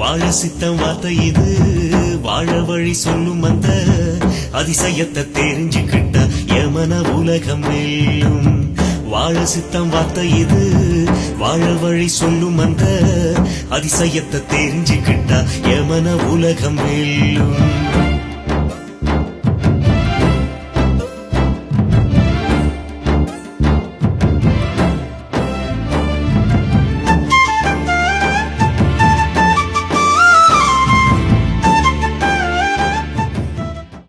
வாழ சித்தம் வார்த்தை இது. வாழ வழி சொல்லும் அந்த அதிசயத்தை தெரிஞ்சுக்கிட்ட எமன உலகம் வெல்லும் வாழ சித்தம் வார்த்தை இது. வாழ வழி சொல்லும் அந்த அதிசயத்தை தெரிஞ்சுக்கிட்ட எமன உலகம் வெல்லும்